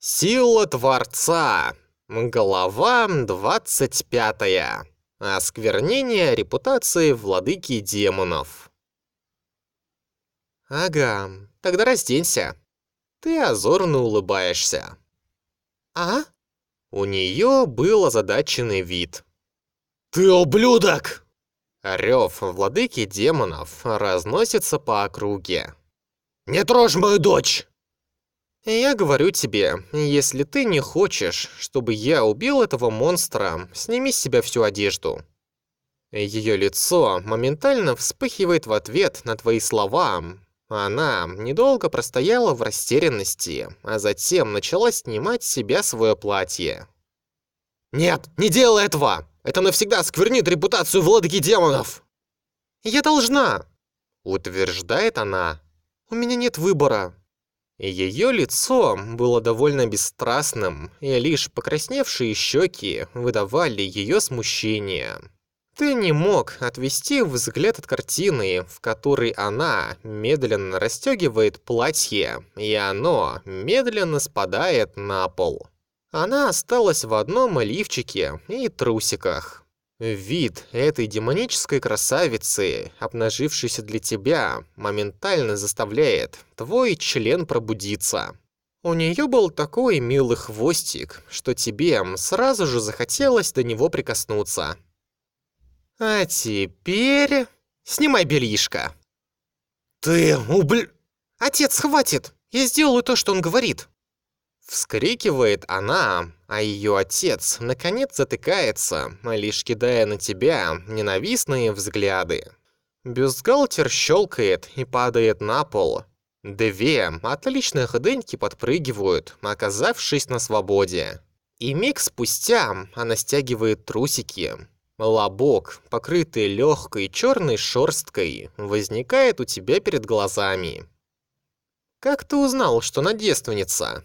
Сила Творца. Глава 25. Осквернение репутации владыки демонов. Ага, тогда разденься. Ты озорно улыбаешься. А? У нее был озадаченный вид. «Ты ублюдок!» Рев владыки демонов разносится по округе. «Не трожь мою дочь!» Я говорю тебе, если ты не хочешь, чтобы я убил этого монстра, сними с себя всю одежду. Ее лицо моментально вспыхивает в ответ на твои слова. Она недолго простояла в растерянности, а затем начала снимать с себя свое платье. «Нет, не делай этого! Это навсегда сквернит репутацию владыки демонов!» «Я должна!» — утверждает она. «У меня нет выбора». Ее лицо было довольно бесстрастным, и лишь покрасневшие щеки выдавали ее смущение. Ты не мог отвести взгляд от картины, в которой она медленно расстегивает платье, и оно медленно спадает на пол. Она осталась в одном лифчике и трусиках. Вид этой демонической красавицы, обнажившейся для тебя, моментально заставляет твой член пробудиться. У нее был такой милый хвостик, что тебе сразу же захотелось до него прикоснуться. А теперь... Снимай бельишко. Ты убль... Отец, хватит! Я сделаю то, что он говорит. Вскрикивает она, а ее отец наконец затыкается, лишь кидая на тебя ненавистные взгляды. Бюстгальтер щелкает и падает на пол. Две отличных дыньки подпрыгивают, оказавшись на свободе. И миг спустя она стягивает трусики. Лобок, покрытый легкой черной шерсткой, возникает у тебя перед глазами. Как ты узнал, что она девственница?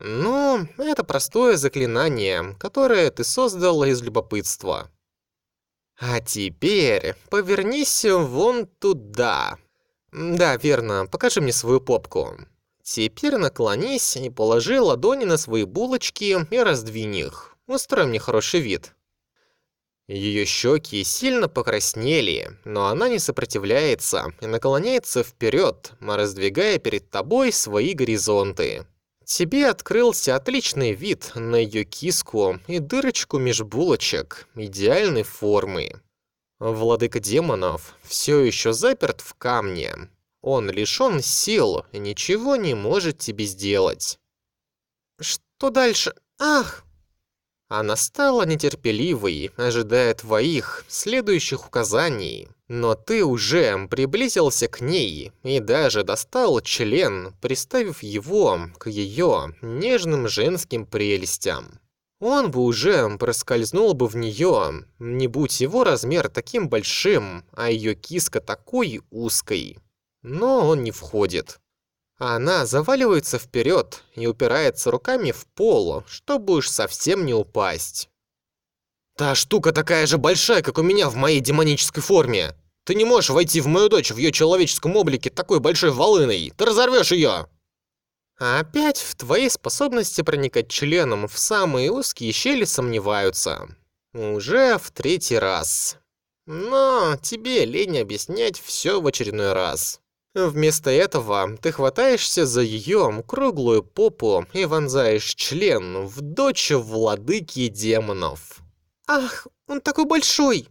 Ну, это простое заклинание, которое ты создал из любопытства. А теперь повернись вон туда. Да, верно, покажи мне свою попку. Теперь наклонись и положи ладони на свои булочки и раздвинь их. Устрой мне хороший вид. Ее щеки сильно покраснели, но она не сопротивляется и наклоняется вперед, раздвигая перед тобой свои горизонты. Тебе открылся отличный вид на ее киску и дырочку меж булочек идеальной формы. Владыка демонов все еще заперт в камне. Он лишен сил и ничего не может тебе сделать. Что дальше? Ах! Она стала нетерпеливой, ожидая твоих следующих указаний. Но ты уже приблизился к ней и даже достал член, приставив его к ее нежным женским прелестям. Он бы уже проскользнул бы в нее, не будь его размер таким большим, а ее киска такой узкой. Но он не входит. Она заваливается вперед и упирается руками в пол, чтобы уж совсем не упасть. Та штука такая же большая, как у меня в моей демонической форме. Ты не можешь войти в мою дочь в ее человеческом облике такой большой волыной. Ты разорвешь ее. опять в твоей способности проникать членом в самые узкие щели сомневаются. Уже в третий раз. Но тебе лень объяснять все в очередной раз. Вместо этого ты хватаешься за ее круглую попу и вонзаешь член в дочь владыки демонов. «Ах, он такой большой!»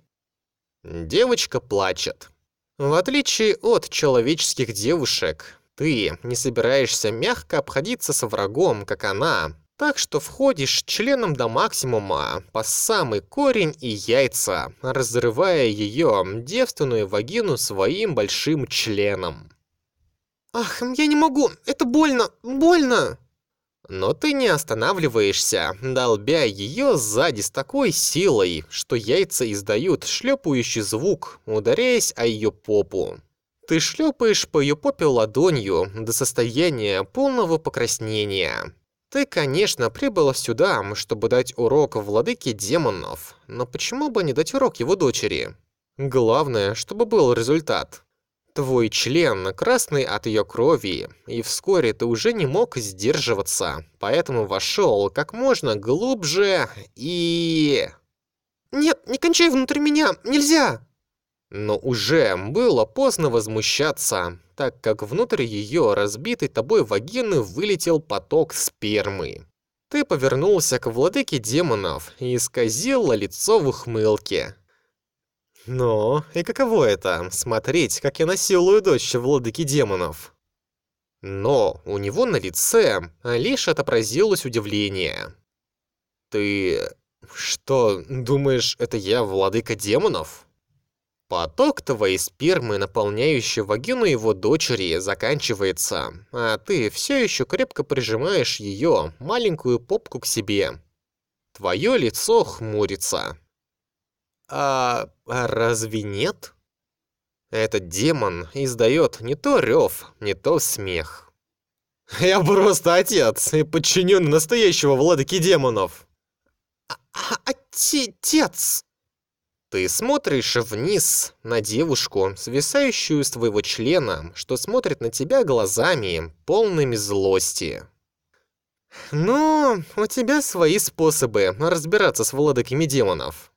Девочка плачет. В отличие от человеческих девушек, ты не собираешься мягко обходиться со врагом, как она, так что входишь членом до максимума по самый корень и яйца, разрывая ее девственную вагину своим большим членом. «Ах, я не могу! Это больно! Больно!» Но ты не останавливаешься, долбя ее сзади с такой силой, что яйца издают шлепающий звук, ударяясь о ее попу. Ты шлепаешь по ее попе ладонью до состояния полного покраснения. Ты, конечно, прибыла сюда, чтобы дать урок владыке демонов, но почему бы не дать урок его дочери? Главное, чтобы был результат. Твой член красный от ее крови, и вскоре ты уже не мог сдерживаться, поэтому вошел как можно глубже и... Нет, не кончай внутри меня, нельзя! Но уже было поздно возмущаться, так как внутрь ее разбитой тобой вагины вылетел поток спермы. Ты повернулся к владыке демонов и исказил лицо в ухмылке. Но и каково это — смотреть, как я насилую дочь владыки демонов? Но у него на лице лишь отобразилось удивление. «Ты что, думаешь, это я владыка демонов?» Поток твоей спермы, наполняющий вагину его дочери, заканчивается, а ты все еще крепко прижимаешь ее, маленькую попку к себе. Твое лицо хмурится. А, а разве нет? Этот демон издает не то рев, не то смех. Я просто отец и подчиненный настоящего владыки демонов. А, а отец! Ты смотришь вниз на девушку, свисающую с твоего члена, что смотрит на тебя глазами, полными злости. Ну, у тебя свои способы разбираться с владыками демонов.